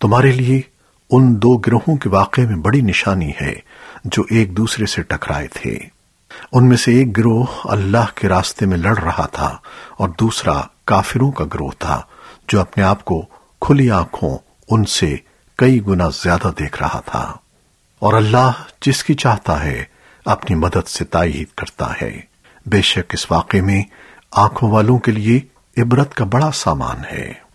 तुम्हारे लिए उन दो गिरोहों के वाकये में बड़ी निशानी है, जो एक दूसरे से टकराए थे। उनमें से एक गिरोह अल्लाह के रास्ते में लड़ रहा था, और दूसरा काफिरों का गिरोह था, जो अपने आप को खुली आँखों उनसे कई गुना ज़्यादा देख रहा था। और अल्लाह जिसकी चाहता है, अपनी मदद से तायीद करता है। बेशक इस वाक़े में आँखों वालों के लिए इबरत का बड़ा सामान है।